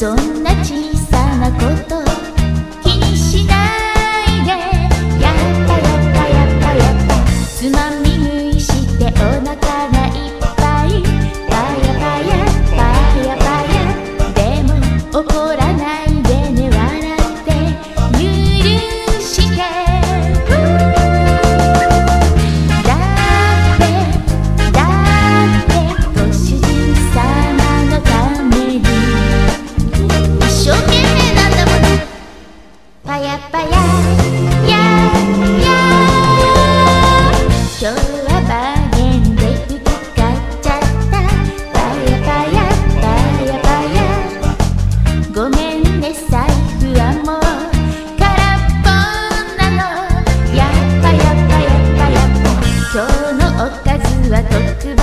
そんな小さなこと気にしないで。やったやったやったやった。つまみ食いしてお腹パ懸パヤパヤやきょうはバーゲンでぶつかっちゃったパヤパヤパヤパヤごめんね財布はもう空っぽなのやっぱやっヤパっぱやっのおかずは特別